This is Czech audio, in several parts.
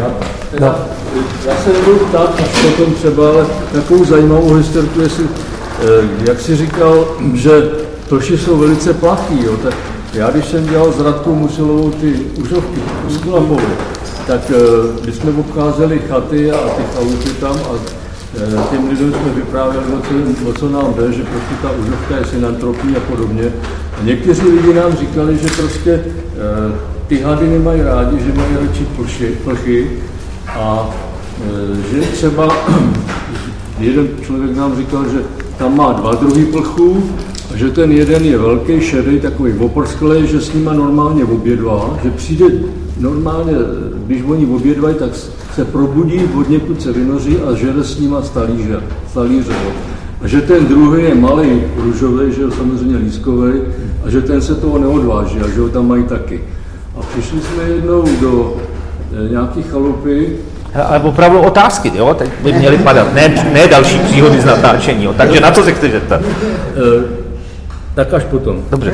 Já, no. já se nebudu ptát potom třeba, ale takovou zajímavou historku, jestli, jak si říkal, že toši jsou velice plachý, jo, tak já když jsem dělal s Radkou Musilovou ty užovky, Uskulambovu, tak když jsme obcházeli chaty a ty chalupy tam a Eh, těm lidem jsme vyprávěli, o co, o co nám jde, že prostě ta užovka je synantropí a podobně. A někteří lidi nám říkali, že prostě eh, ty hady nemají rádi, že mají radši plchy, plchy a eh, že třeba jeden člověk nám říkal, že tam má dva druhy plchů a že ten jeden je velký, šedý, takový oprsklý, že s nima normálně obědvá, že přijde normálně, když oni obědvají, tak se probudí, od někud se vynoří a žere s nima stalíře, stalíře. A že ten druhý je malý, růžový, že je samozřejmě lískový, a že ten se toho neodváží a že ho tam mají taky. A přišli jsme jednou do e, nějaký chalupy. Ale opravdu otázky, jo? Teď by měly padat, ne, ne další příhody z natáčení, jo? takže na co se chceš zeptat? Tak až potom. Dobře.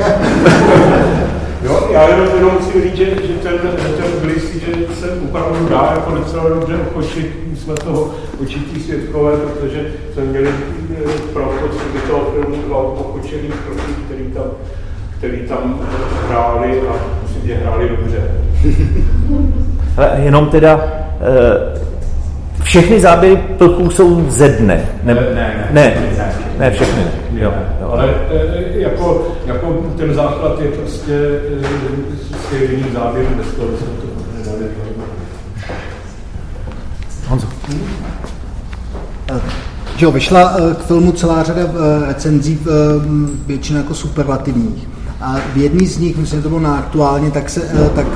Jo, já jenom, jenom musím říct, že, že ten, že ten blisk, že se opravdu dá jako docela dobře ochočit, jsme toho očití světkové, protože jsme měli eh, pro potřeby toho filmu dva pochočený kroky, který tam, který tam hráli a myslím, že hráli dobře. jenom teda, eh, všechny záběry plchů jsou ze dne. Ne, ne, ne. ne, ne, ne všechny. Jo, jo. Ale e, jako, jako ten základ je prostě stejný záběr, bez toho se to nedali. Honzo. Jo, vyšla k filmu celá řada recenzí, většina jako superlativních. A v jedný z nich, myslím, to bylo na aktuálně, tak, se, tak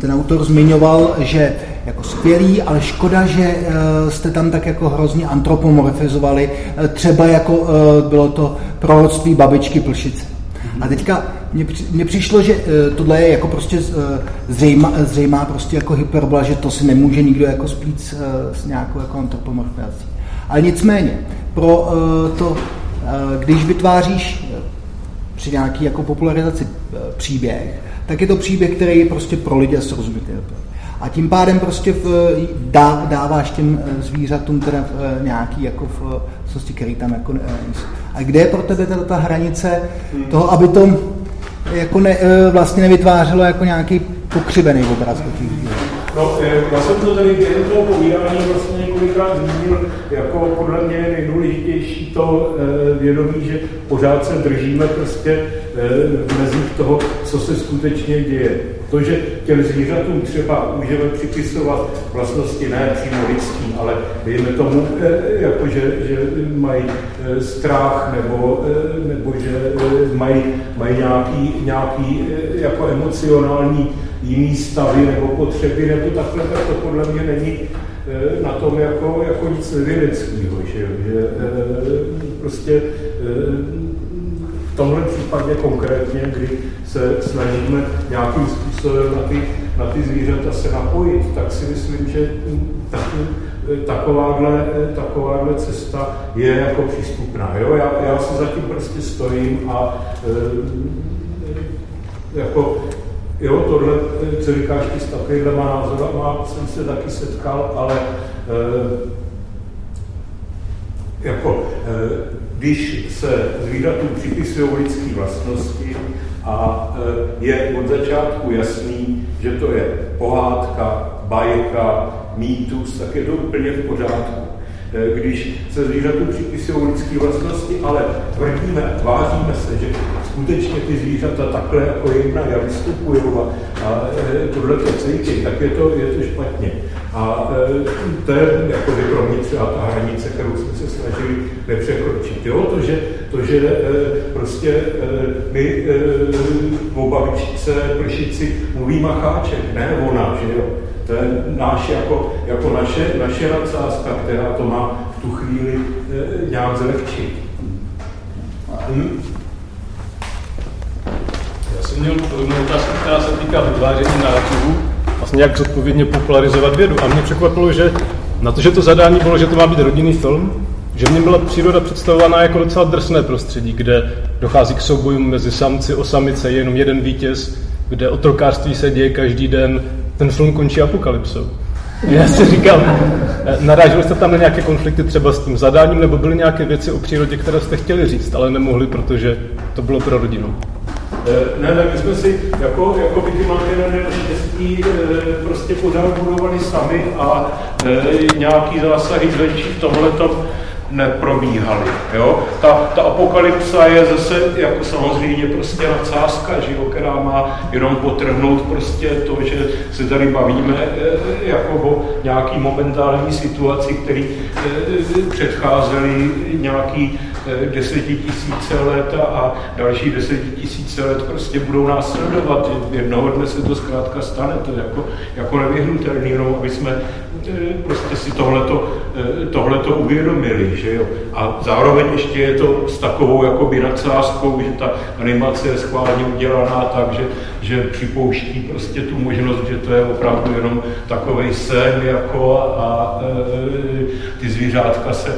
ten autor zmiňoval, že jako skvělý, ale škoda, že eh, jste tam tak jako hrozně antropomorfizovali, eh, třeba jako eh, bylo to proroctví babičky Plšice. A teďka mně přišlo, že tohle je jako prostě zřejmá, zřejmá prostě jako hyperbola, že to si nemůže nikdo jako splít s, s nějakou jako antropomorfizací. Ale nicméně, pro to, když vytváříš při nějaký jako popularizaci příběh, tak je to příběh, který je prostě pro lidi srozumitelný. A tím pádem prostě v, dá, dáváš těm eh, zvířatům teda v, nějaký jako v sosti, který tam jako ne, A kde je pro tebe teda ta hranice toho, aby to jako ne, vlastně nevytvářelo jako nějaký pokřivený obraz těch No, já jsem to tady během toho povídání vlastně několikrát zmínil, jako podle mě nejdůležitější to vědomí, že pořád se držíme prostě v mezích toho, co se skutečně děje. To, že těm zvířatům třeba můžeme připisovat vlastnosti ne přímo lidský, ale dejme tomu, eh, jako že, že mají eh, strach nebo, eh, nebo že mají, mají nějaký, nějaký jako emocionální jiný stavy nebo potřeby nebo takhle, tak to podle mě není na tom jako, jako nic nevědeckého, že, že prostě tomhle případě konkrétně, kdy se snažíme nějakým způsobem na ty, na ty zvířata se napojit, tak si myslím, že takováhle, takováhle cesta je jako přístupná. Jo? Já, já si zatím prostě stojím a e, jako Jo, tohle, co říkáš, ty s takovýhlema názorama jsem se taky setkal, ale e, jako, e, když se zvířatům připisují lidské vlastnosti a e, je od začátku jasný, že to je pohádka, bajka, mýtus, tak je to úplně v pořádku. E, když se zvířatům připisují lidské vlastnosti, ale tvrdíme tváříme se, že skutečně ty zvířata takhle jako jednají a vystupují a, a e, tohle to cítí, tak je to, je to špatně. A e, to je jako pro mě třeba ta hranice, kterou jsme se snažili nepřekročit. Jo? To, že, to, že e, prostě my o babičce plšici mluví macháček, ne ona, že jo? To je náš, jako, jako naše, naše nadsázka, která to má v tu chvíli nějak zlehčit. Hm? Měl podobnou otázku, která se týká vytváření narrativu vlastně jak zodpovědně popularizovat vědu. A mě překvapilo, že na to, že to zadání bylo, že to má být rodinný film, že něm byla příroda představovaná jako docela drsné prostředí, kde dochází k soubojům mezi samci o samice, jenom jeden vítěz, kde otrokářství se děje každý den, ten film končí apokalypsou. Já si říkal, eh, narážili jste tam na nějaké konflikty třeba s tím zadáním, nebo byly nějaké věci o přírodě, které jste chtěli říct, ale nemohli, protože to bylo pro rodinu? Eh, ne, ne, my jsme si jako, jako vigilanty na neštěstí prostě pořád budovali sami a nějaký zásahy zvenčí v tomhle neprobíhaly. Ta, ta apokalypsa je zase jako samozřejmě prostě nadsázka, že jo, která má jenom potrhnout prostě to, že se tady bavíme jako o nějaký momentální situaci, který předcházely nějaký desetitisíce let a další desetitisíce let prostě budou následovat. Jednoho dne se to zkrátka stane, to je jako, jako nevyhnutelný, no, aby jsme prostě si tohleto, tohleto uvědomili, že jo. A zároveň ještě je to s takovou jakoby nadsázkou, že ta animace je schválně udělaná tak, že, že připouští prostě tu možnost, že to je opravdu jenom takový sen jako a, e, ty zvířátka se,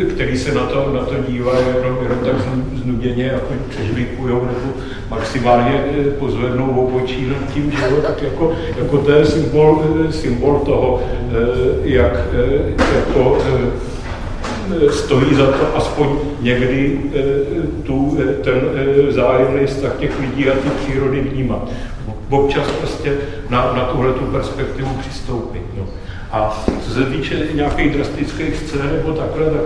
e, který se na to, na to dívají jenom, jenom tak znuděně jako přežvíkují nebo maximálně e, pozvednou obočí nad tím, že jo, tak jako, jako to je symbol, e, symbol toho, e, jak jako stojí za to aspoň někdy eh, tu, eh, ten eh, vzájemný vztah těch lidí a ty přírody vnímat. Občas prostě na, na tuhle tu perspektivu přistoupit. No. A co se týče nějakých drastických scén nebo takhle, tak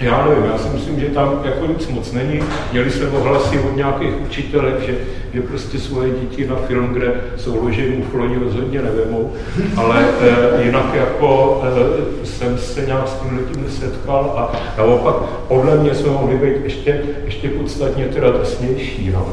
já nevím, já si myslím, že tam jako nic moc není. Měli jsme ohlasy od nějakých učitelek, že, že prostě svoje děti na film, kde jsou ložení ufloni, rozhodně nevemou. Ale e, jinak jako e, jsem se nějak s tím letím nesetkal a naopak podle mě jsme mohli být ještě, ještě podstatně teda drsnější. No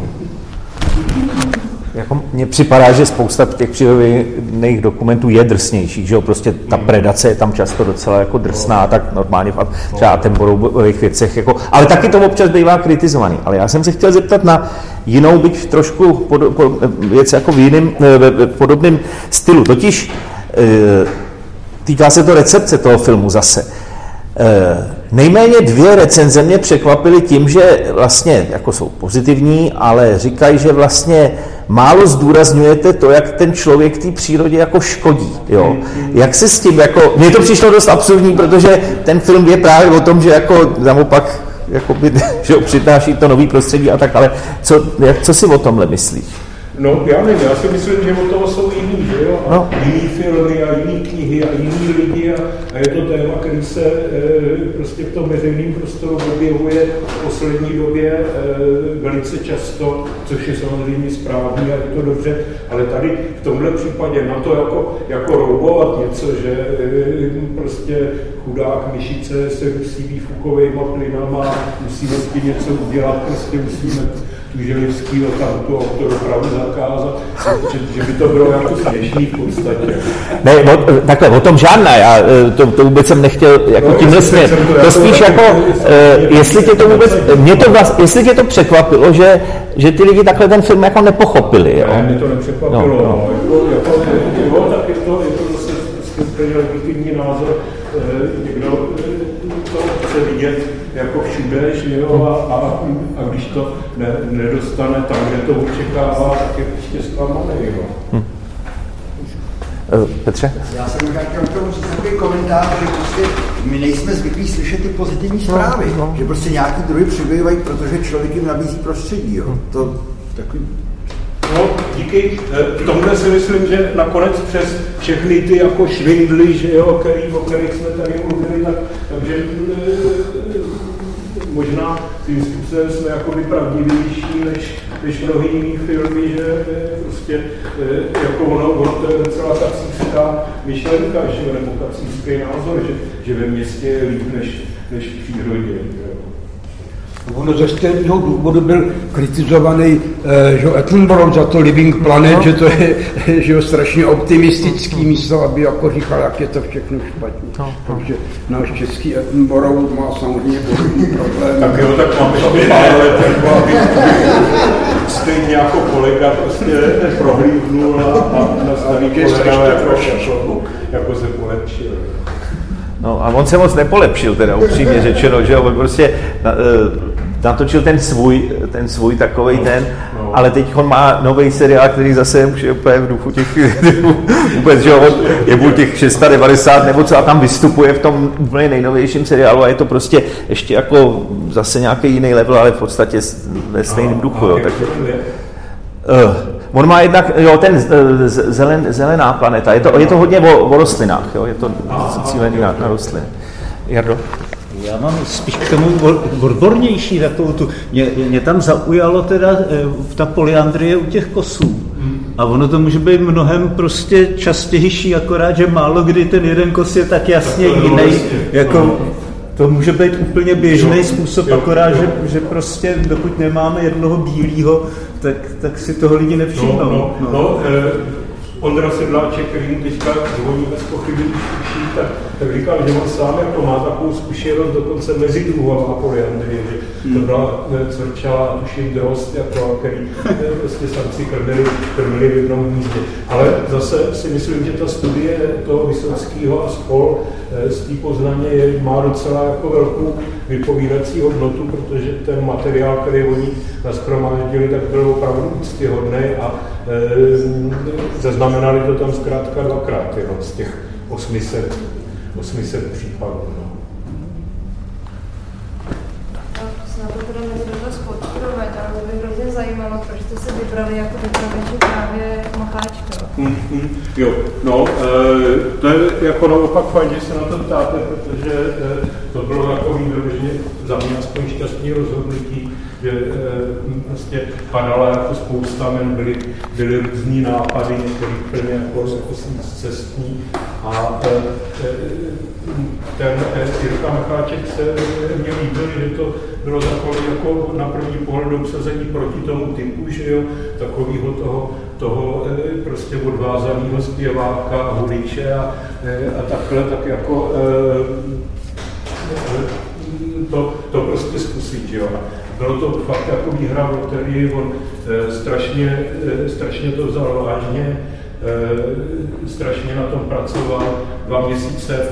jako mně připadá, že spousta těch přírodních dokumentů je drsnější, že jo, prostě ta predace je tam často docela jako drsná, tak normálně v třeba temporových věcech, jako, ale taky to občas bývá kritizovaný. Ale já jsem se chtěl zeptat na jinou, byť trošku pod, pod, věc jako v jiném, v podobném stylu, totiž e, týká se to recepce toho filmu zase. Nejméně dvě recenze mě překvapily tím, že vlastně jako jsou pozitivní, ale říkají, že vlastně málo zdůrazňujete to, jak ten člověk té přírodě jako škodí. Jo? Jak se s tím, jako, mně to přišlo dost absurdní, protože ten film je právě o tom, že jako naopak jakoby, že přináší to nový prostředí a tak, ale co, jak, co si o tomhle myslíš? No, já nevím, já si myslím, že od toho jsou jiný, že jo? A no. jiný filmy a jiný knihy a jiný lidi a, a je to téma, který se e, prostě v tom veřejném prostoru objevuje v poslední době e, velice často, což je samozřejmě správný a je to dobře, ale tady v tomhle případě na to jako, jako roubovat něco, že e, prostě chudák myšice se musí výfukovejma plynama, musíme s tím něco udělat, prostě musíme Tuželivský tam tu autodopravu zakázat, že, že by to bylo jako směšný v podstatě. Ne, o, takhle, o tom žádná, já e, to, to vůbec jsem nechtěl jako no, tímhle směr. To, to spíš jako, uh, jestli tě to vůbec, mě to vlast, jestli tě to překvapilo, že, že ty lidi takhle ten film jako nepochopili. Jo? Ne, mě to nepřekvapilo, no, no. no. Jako, jako, jo, tak je to, je to zase úplně legitimní názor, eh, někdo to chce vidět všude, že jo, a, a, a když to ne, nedostane tam, kde to očekává, tak je prostě zklamaný, jo. Hm. Petře? Já jsem chtěl k tomu říct takový komentář, že prostě my nejsme zvyklí slyšet ty pozitivní no, zprávy, no, no. že prostě nějaký druhy přibývají, protože člověk jim nabízí prostředí. Jo. Hm. To takový No, díky. V tomhle si myslím, že nakonec přes všechny ty jako švindly, že jo, který, o kterých jsme tady mluvili, tak, takže možná tím způsobem jsme jako pravdivější než, než mnohý jiný filmy, že prostě e, jako ono, ono to je docela kacířská myšlenka, že, nebo kacířský názor, že, že ve městě je líp než, než v přírodě. Jo. Ono ze stejného důvodu byl kritizovaný eh, že Attenborough za to Living Planet, no. že to je že jo, strašně optimistický místo, aby jako říkal, jak je to všechno špatně. No, no. Takže náš český Attenborough má samozřejmě podobný problém. Tak jo, tak mám ještě pár let, jako stejně jako kolega prostě prohlídnul a, a nastaví kolega jako, jako se polepšil. No a on se moc nepolepšil, teda upřímně řečeno, že on prostě, natočil ten svůj, ten svůj takový ten, no. ale teď on má nový seriál, který zase už je úplně v duchu těch, vůbec, že on je buď těch 690 nebo co a tam vystupuje v tom úplně nejnovějším seriálu a je to prostě ještě jako zase nějaký jiný level, ale v podstatě ve stejném duchu, jo, takže... Uh, on má jednak, jo, ten zelen, zelená planeta, je to, je to hodně o, o rostlinách, jo, je to cílený na, na rostliny. Jardo? Já mám spíš k tomu odbornější takovou tu, mě, mě tam zaujalo teda eh, ta polyandrie u těch kosů. A ono to může být mnohem prostě častější, akorát, že málo kdy ten jeden kos je tak jasně jiný, jako to může být úplně běžný způsob, akorát, že, že prostě dokud nemáme jednoho bílého, tak, tak si toho lidi nevšimnou. No, no, no. no Ondra Sedláček, který mu teďka zvoní bez pochyby, tak tak říkal, že on sám jako má takovou zkušenost dokonce mezi druhou a polyandrie, že to hmm. byla cvrčela, tuším, drost, jako, který prostě samci krmili, krmili v jednom hnízdě. Ale zase si myslím, že ta studie toho Vysockého a spol eh, z té poznaně je, má docela jako velkou vypovídací hodnotu, protože ten materiál, který oni nashromáždili, tak byl opravdu úctyhodný a zaznamenali to tam zkrátka dvakrát jenom z těch 800 800 případů. No. Na to teda nebudu dost podporovat, ale zajímalo, proč jste se vybrali jako vypravěči právě Macháčka. Mm, mm, jo, no, e, to je jako naopak fajn, že se na to ptáte, protože e, to bylo takový vyloženě za mě aspoň šťastný rozhodnutí, že e, vlastně padala jako spousta men, byly, byly různý nápady, některý plně jako, jako cestní a e, ten Jirka Macháček se mě líbil, že to bylo takové jako na první pohled obsazení proti tomu typu, že jo, takového toho, toho prostě odvázaného zpěváka a huliče a, a takhle, tak jako to, to prostě zkusit, jo. Bylo to fakt jako výhra loterii, on strašně, strašně to vzal vážně, Eh, strašně na tom pracoval, dva měsíce,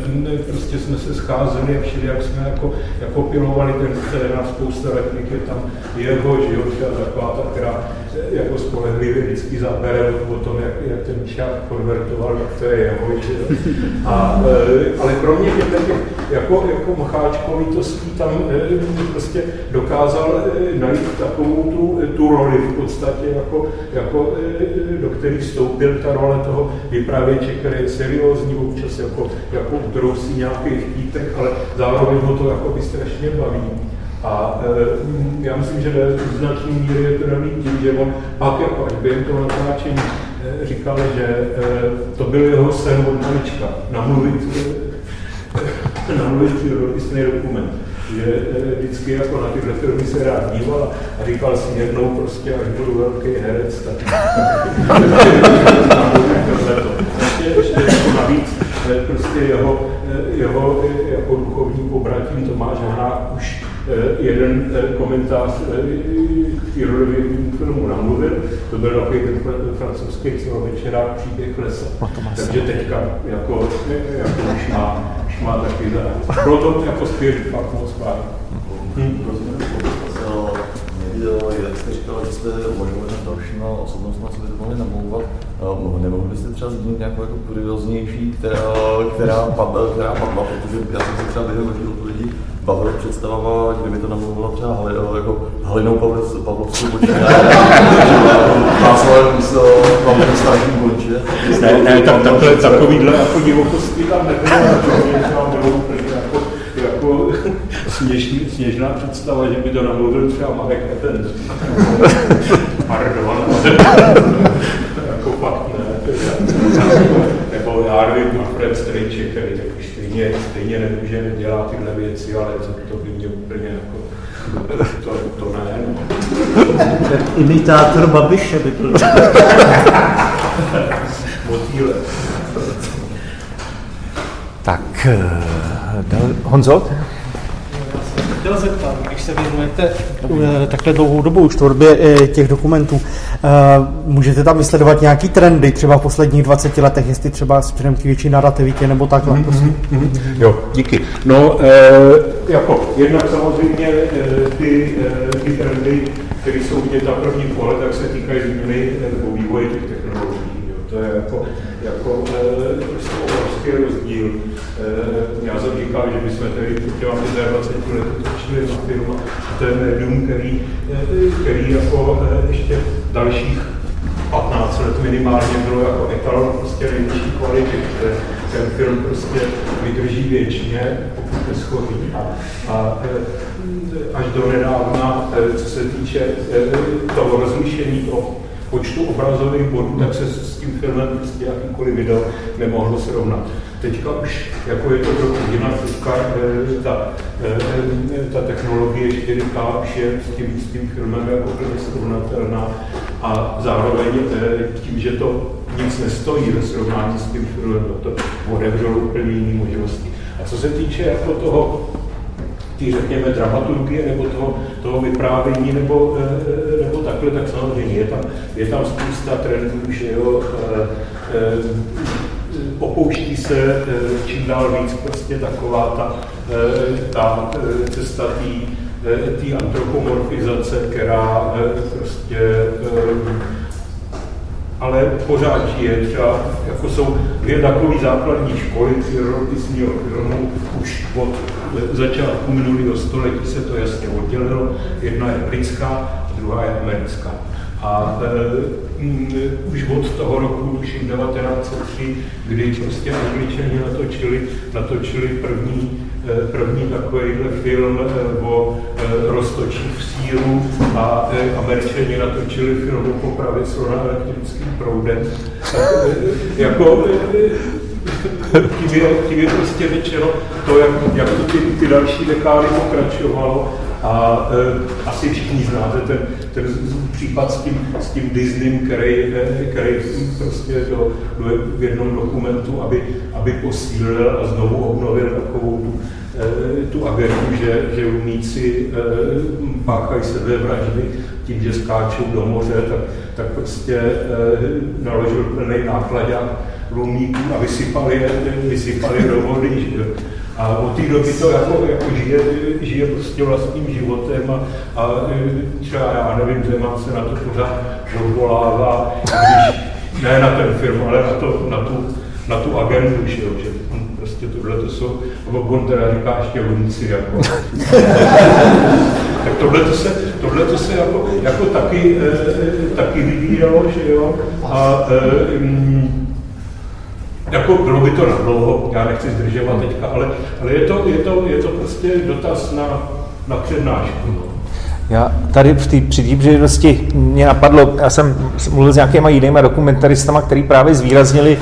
prostě jsme se scházeli a všeli, jak jsme jako, jako pilovali ten scénář, spousta replik je tam jeho, že jo, třeba taková ta, která jako spolehlivě vždycky zabere o tom, jak, jak ten čák konvertoval, tak to je jeho, že jo. A, eh, ale kromě těch, těch jako, jako macháčkovitostí tam eh, prostě dokázal najít takovou tu, tu roli v podstatě, jako, jako do které vstoupil ta role toho vypravěče, který je seriózní, občas jako, jako utrousí nějaký chtítek, ale zároveň ho to jako by strašně baví. A e, já myslím, že ve značné míry je to daný tím, že on pak jako až během toho natáčení e, říkal, že e, to byl jeho sen od malička, namluvit, e, namluvit přírodopisný dokument že e, vždycky jako na tyhle filmy se rád díval a říkal si jednou prostě, až budu velký herec, tak ještě, ještě jako navíc e, prostě jeho, e, jeho jako duchovní pobratím Tomáš Hanák už jeden komentář k přírodovědnímu filmu namluvil, to byl takový ten francouzský celovečerák příběh lesa. Takže teďka jako, jako už má má taky za... To jako skvělý, fakt moc. Hmm. Jak jste namlouvat, nemohli byste třeba zmínit nějakou jako kurioznější, která, která, padla, která padla, protože já jsem se třeba během vašich odpovědí bavil představama, kdyby to namluvila třeba Halinou, jako Halinou Pavlovskou počíná, Václavem místo Pavlem starším konče. Ne, ne, tak, takhle, takovýhle jako divokosti tam nebylo, to jako, jako sněžný, sněžná představa, že by to namluvil třeba Marek Eten. Pardon. jako fakt ne. Nebo já nevím, Fred Strejček, který taky stejně, stejně nemůže, nedělá tyhle věci, ale to, to by mě úplně jako to, to ne. No. Imitátor Babiše by byl. Motýle. Tak, eh, Honzo? Se věnujete eh, takhle dlouhou dobu už tvorbě eh, těch dokumentů, eh, můžete tam vysledovat nějaký trendy třeba v posledních 20 letech, jestli třeba směrem k větší narrativitě nebo takhle? Mhm, prostě? mhm. Jo, díky. No, e, jako jednak samozřejmě e, ty, e, ty trendy, které jsou vidět na první pohled, tak se týkají změny nebo vývoje těch technologií. To je jako, jako e, prostě obrovský rozdíl. E, já jsem říkal, že bychom tady těma 25 let točili na film a to je médium, který, e, který jako ještě dalších 15 let minimálně bylo jako etalon prostě nejvyšší kvality, že ten film prostě vydrží věčně, pokud neschodí. A, a až do nedávna, co se týče toho rozlišení toho počtu obrazových bodů, tak se s tím filmem prostě jakýkoliv video nemohlo srovnat. Teďka už, jako je to trochu jinak, teďka ta, ta technologie 4K už je s tím, s tím filmem jako srovnatelná a zároveň tím, že to nic nestojí ve srovnání s tím filmem, to otevřelo úplně jiné možnosti. A co se týče jako toho, tý, řekněme, dramaturgie nebo toho, toho vyprávění nebo takhle, tak samozřejmě je tam, je tam spousta trendů, že jo, opouští se čím dál víc prostě taková ta, ta cesta té antropomorfizace, která prostě ale pořád žije. Třeba jako jsou dvě takové základní školy přírodopisního filmu už od začátku minulého století se to jasně oddělilo. Jedna je britská, druhá je americká. A e, m, už od toho roku, tuším 1903, kdy prostě Angličani natočili, natočili první, e, první takovýhle film e, o e, roztočích v síru a e, Američani natočili film o popravě slona elektrickým proudem. Tak, e, jako, e, tím je, tím je prostě řečeno to, jak, jak to ty, ty další dekády pokračovalo a e, asi všichni znáte ten, ten případ s tím, s tím Disneym, který, který prostě do, do, v jednom dokumentu, aby, aby posílil a znovu obnovil takovou tu, e, tu agendu, že, že umíci e, páchají sebevraždy tím, že skáčou do moře, tak, tak prostě e, naložil plný nákladák lumíků a vysypali, vysypali do vody. Že? A od té doby to jako, jako žije, žije prostě vlastním životem a, a třeba já nevím, Zeman se na to pořád odvolává, když, ne na ten film, ale na, to, na, tu, na tu agendu, že, jo, že prostě tohle to jsou, on teda říká ještě lumci, jako. tak tohle to se, tohle to se jako, jako taky, e, taky vyvíjelo, že jo, a e, jako bylo by to na dlouho, já nechci zdržovat teďka, ale, ale je, to, je, to, je to prostě dotaz na, na přednášku. No. Já tady v té při té příležitosti mě napadlo, já jsem mluvil s nějakýma jinýma dokumentaristama, který právě zvýraznili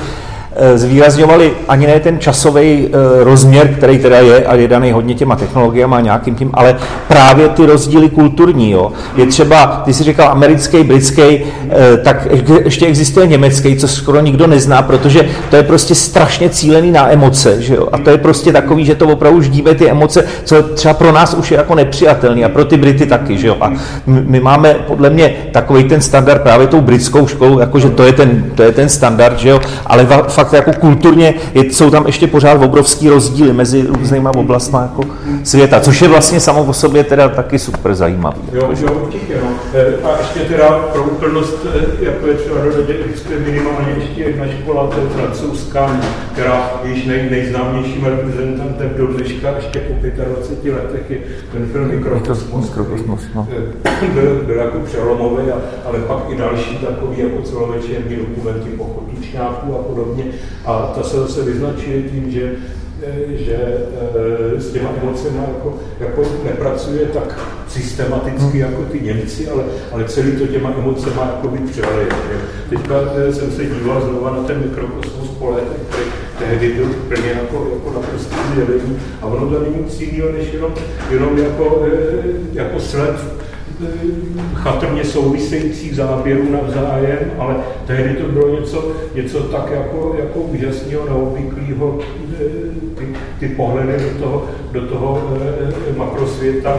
zvýrazňovali ani ne ten časový eh, rozměr, který teda je a je daný hodně těma technologiemi a nějakým tím, ale právě ty rozdíly kulturní. Jo. Je třeba, ty jsi říkal americký, britský, eh, tak ještě existuje německý, co skoro nikdo nezná, protože to je prostě strašně cílený na emoce. Že jo. A to je prostě takový, že to opravdu ždíme ty emoce, co třeba pro nás už je jako nepřijatelný a pro ty Brity taky. Že jo. A my máme podle mě takový ten standard právě tou britskou školou, jakože to je ten, to je ten standard, že jo. ale fakt jako kulturně je, jsou tam ještě pořád obrovský rozdíly mezi různýma oblastmi jako světa, což je vlastně samo o sobě teda taky super zajímavý. Jo, jo, určitě, no. E, a ještě teda pro úplnost, e, jako je třeba dodat, existuje minimálně ještě jedna škola, to je francouzská, která je již nej, nejznámějším reprezentantem do dneška, ještě po 25 letech je ten film Mikrokosmos, Mikrokosmos no. E, byl, byl jako přelomový, ale pak i další takový jako celovečerní dokumenty po Chotičňáku a podobně. A ta se zase vyznačuje tím, že že e, s těma emocemi jako, jako nepracuje tak systematicky jako ty Němci, ale, ale celý to těma emocemi jako by převali. Teďka e, jsem se díval znova na ten mikrokosmos po letech, který tehdy byl plně jako, jako naprostý zjevení a ono to není nic jiného, než jenom, jenom jako, jako sled chatrně souvisejících záběrů navzájem, ale tehdy to bylo něco, něco tak jako, jako úžasného, neobvyklého, ty, pohledy do toho, do toho makrosvěta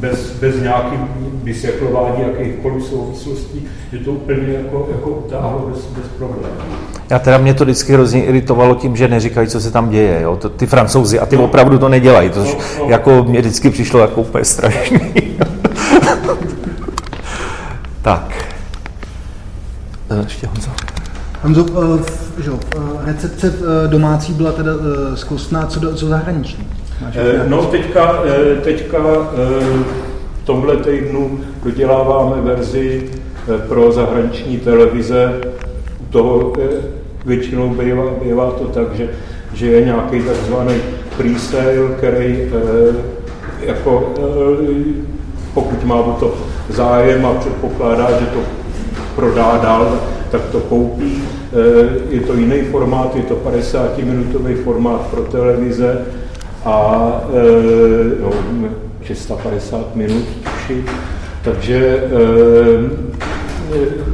bez, bez nějakým vysvětlování jakýchkoliv souvislostí, že to úplně jako, jako utáhlo bez, bez problémů. Já teda mě to vždycky hrozně iritovalo tím, že neříkají, co se tam děje. Jo? To, ty francouzi, a ty no. opravdu to nedělají, což no, no. jako mě vždycky přišlo jako úplně strašný. tak. Ještě Honzo. Honzo, uh, že, uh, recepce domácí byla teda zkostná, co, do, co zahraniční? No teďka, teďka v tomhle týdnu doděláváme verzi pro zahraniční televize. U toho většinou bývá, bývá to tak, že, že je nějaký takzvaný pre-sale, který jako, pokud má o to zájem a předpokládá, že to prodá dál, tak to koupí. Je to jiný formát, je to 50-minutový formát pro televize a no, 650 minut, tuším. Takže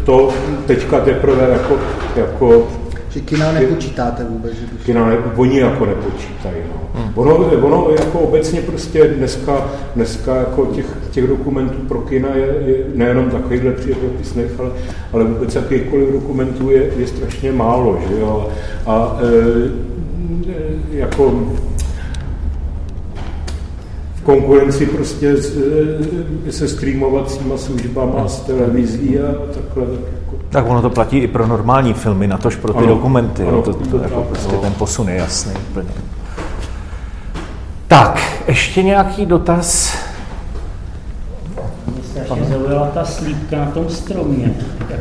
to teďka teprve jako, jako že kina nepočítáte vůbec? Že bych... Kina ne, oni jako nepočítají. No. Ono, ono jako obecně prostě dneska, dneska jako těch, těch dokumentů pro kina je, je nejenom takovýhle přírodopisných, ale, ale vůbec jakýchkoliv dokumentů je, je strašně málo. Že jo? A e, jako konkurenci prostě s, se streamovacíma službama, s televizí a takhle. Tak, jako. tak ono to platí i pro normální filmy, natož pro ty ano, dokumenty. Ano, to, to, jako prostě ten posun je jasný úplně. Tak, ještě nějaký dotaz? Mě strašně zaujala ta slípka na tom stromě. Jak,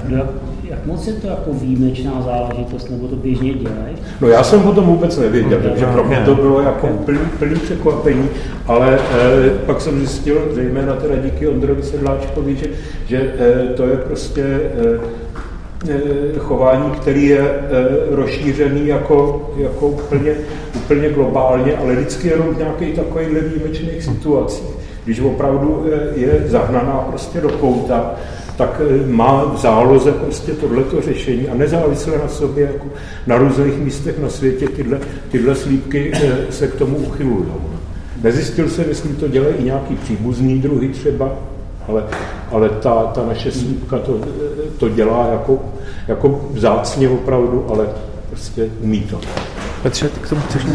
jak moc je to jako výjimečná záležitost, nebo to běžně dělají? No já jsem o tom vůbec nevěděl, no, takže pro mě to bylo jako plný, plný překvapení, ale eh, pak jsem zjistil, zejména teda díky Ondrovi Sedláčkovi, že, že eh, to je prostě eh, eh chování, který je eh, rozšířený jako, jako úplně, úplně globálně, ale vždycky jenom v nějakých takových výjimečných situacích. Když opravdu eh, je zahnaná prostě do kouta, tak eh, má v záloze prostě tohleto řešení a nezávisle na sobě, jako na různých místech na světě tyhle, tyhle slípky eh, se k tomu uchylují. Nezjistil jsem, jestli to dělají i nějaký příbuzný druhy třeba, ale, ale ta, ta naše slípka to, eh, to dělá jako, jako vzácně opravdu, ale prostě umí to. Petře, ty k tomu chceš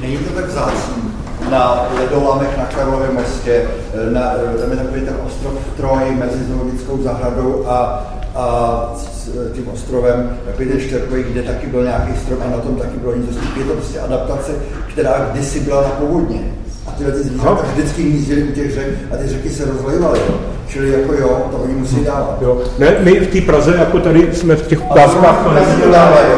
Není to tak vzácný na ledolamech na Karlově mostě, na, tam je takový ten ostrov Troj mezi zoologickou zahradou a, a tím ostrovem, takový ten štěrkový, kde taky byl nějaký strom a na tom taky bylo něco. Je to prostě adaptace, která kdysi byla na povodně. A tyhle ty zvířata vždycky hnízdily u těch řek a ty řeky se rozlejovaly. Čili jako jo, to oni musí dávat. Jo. Ne, my v té Praze, jako tady jsme v těch ukázkách,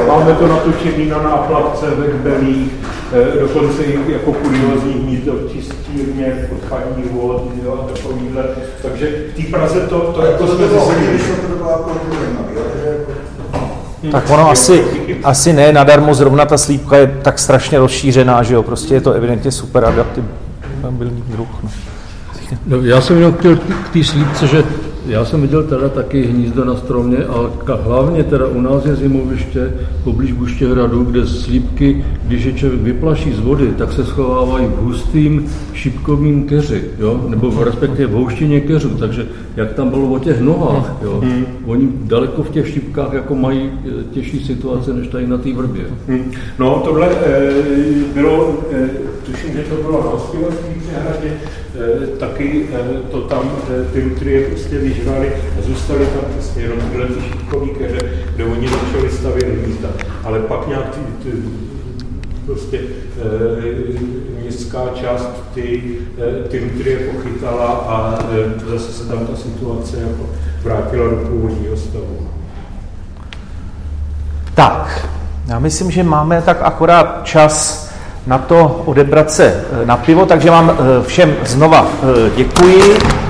máme to natočený na náplavce ve Kbelích, eh, dokonce i jako kuriozní hnízdo v čistírně, odpadní vod, jo, a takovýhle. Takže v té Praze to, to jako jsme zjistili. Tak ono asi, asi ne, nadarmo zrovna ta slípka je tak strašně rozšířená, že jo, prostě je to evidentně super adaptabilní druh. No. No, já jsem jenom chtěl k té slípce, že já jsem viděl teda taky hnízdo na stromě, ale hlavně teda u nás je zimoviště poblíž Buštěhradu, kde slípky, když je člověk vyplaší z vody, tak se schovávají v hustým šipkovým keři, jo? nebo v respektive v houštině keřů, takže jak tam bylo o těch nohách, jo? Hmm. oni daleko v těch šipkách jako mají e, těžší situace, než tady na té vrbě. Hmm. No tohle e, bylo, e, tuším, že to bylo na Ospěvactví přehradě, e, taky e, to tam e, ty nutrie prostě vyžrali a zůstali tam jenom tyhle ty šipkový keře, kde oni začali stavět hnízda. Ale pak nějak ty, ty prostě e, městská část ty, e, ty nutrie pochytala a e, zase se tam ta situace jako vrátila do původního stavu. Tak, já myslím, že máme tak akorát čas na to odebrat se na pivo, takže vám všem znova děkuji.